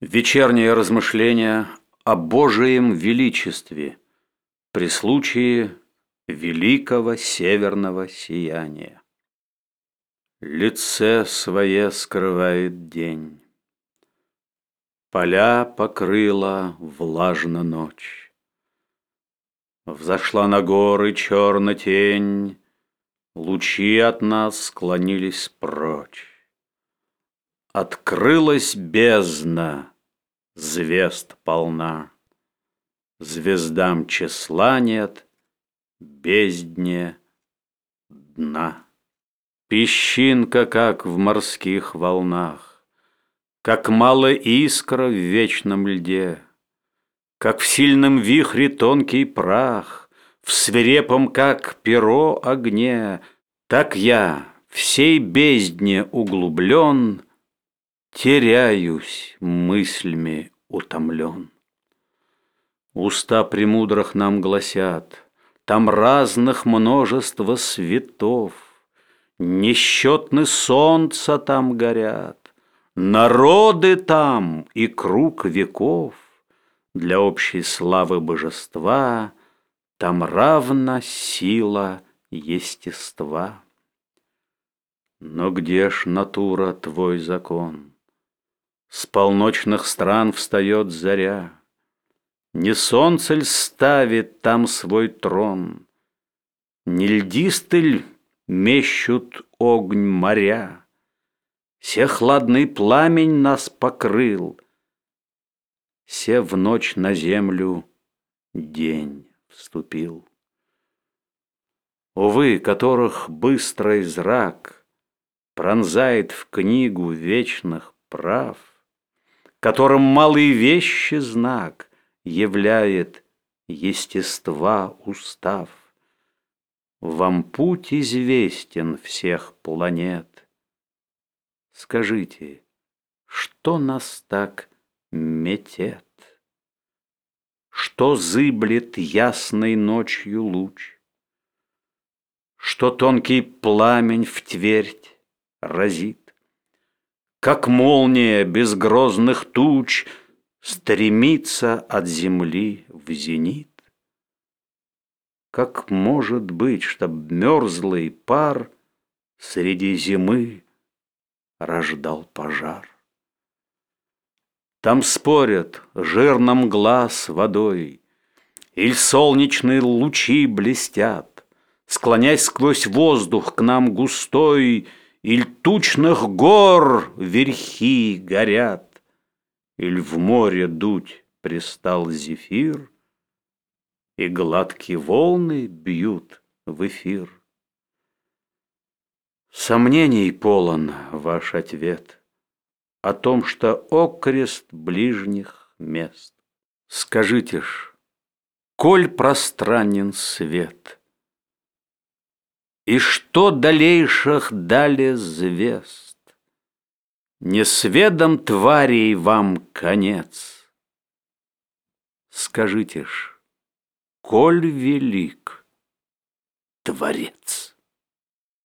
Вечернее размышление о Божием величестве при случае великого северного сияния. Лице свое скрывает день, Поля покрыла влажно ночь. Взошла на горы черно тень, Лучи от нас склонились прочь. Открылась бездна, звезд полна. Звездам числа нет, бездне дна. Песчинка, как в морских волнах, Как малая искра в вечном льде, Как в сильном вихре тонкий прах, В свирепом, как перо, огне, Так я, всей бездне углублен, Теряюсь мыслями утомлен. Уста премудрых нам гласят, Там разных множество светов, Несчетны солнца там горят, Народы там и круг веков. Для общей славы божества Там равна сила естества. Но где ж натура твой закон? С полночных стран встает заря. Не солнце ль ставит там свой трон, Не льдисты ль мещут огонь моря? Се хладный пламень нас покрыл, Се в ночь на землю день вступил. Увы, которых быстрый зрак Пронзает в книгу вечных прав, которым малые вещи знак являет естества устав. Вам путь известен всех планет. Скажите, что нас так метет? Что зыблет ясной ночью луч? Что тонкий пламень в твердь разит? Как молния без грозных туч, Стремится от земли в зенит? Как может быть, чтоб мерзлый пар Среди зимы рождал пожар? Там спорят жирном глаз водой, Иль солнечные лучи блестят, Склоняясь сквозь воздух к нам густой, Иль тучных гор верхи горят, Иль в море дуть пристал зефир, И гладкие волны бьют в эфир. Сомнений полон ваш ответ О том, что окрест ближних мест. Скажите ж, коль пространен свет — и что далейших дали звезд? Не сведом тварей вам конец. Скажите ж, коль велик Творец?